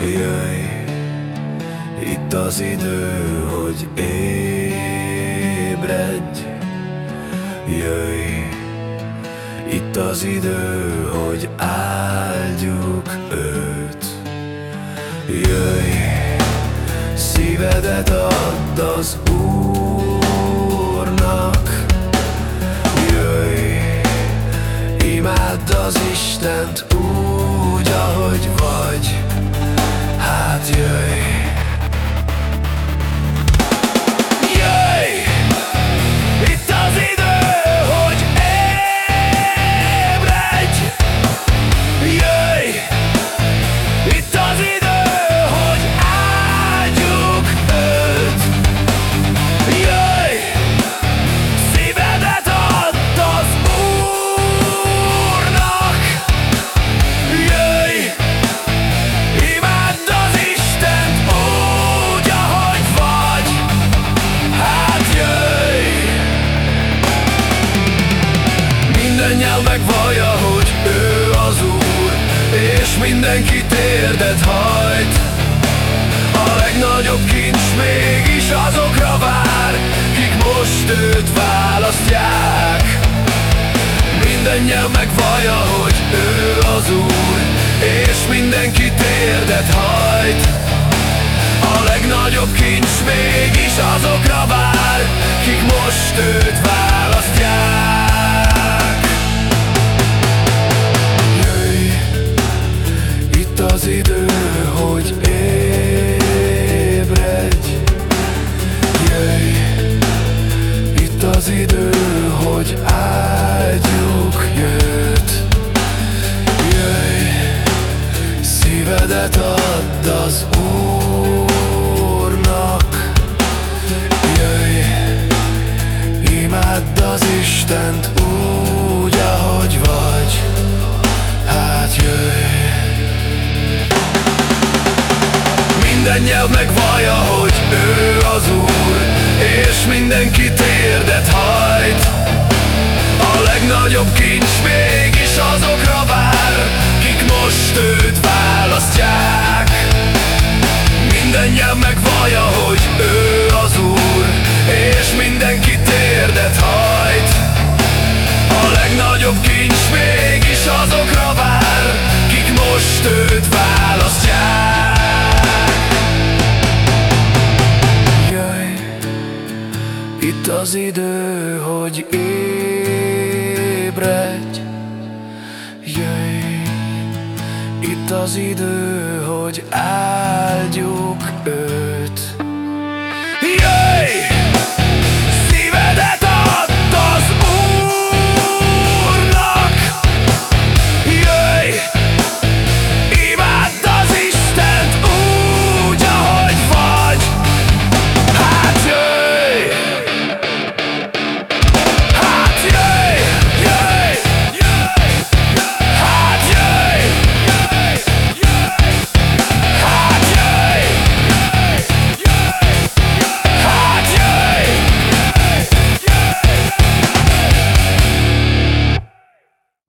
Jöjj, itt az idő, hogy ébredj. Jöjj, itt az idő, hogy áldjuk őt. Jöjj, szívedet add az megvallja, hogy ő az Úr És mindenki térdet hajt. A legnagyobb kincs mégis azokra vár Kik most őt választják. Minden nyelv megvallja, hogy ő az Úr És mindenki térdet hajt. A legnagyobb kincs mégis azokra vár Kik most őt szívedet add az Úrnak. Jöjj, imádd az Istent úgy, ahogy vagy. Hát jöjj. Minden nyelv megvallja, hogy ő az Úr És mindenki térdet hajt. A legnagyobb kincs mégis azokra vár Kik most őt az idő, hogy ébredj. Jöjj Itt az idő, hogy áldjuk